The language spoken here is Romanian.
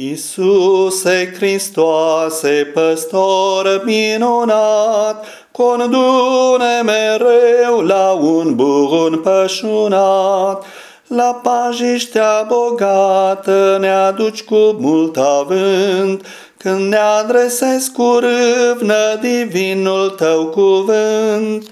Iisuse Hristoase, păstor minunat, condune mereu la un bun pășunat. La pajiștea bogată ne aduci cu mult avânt, când ne adresezi cu râvnă divinul tău cuvânt.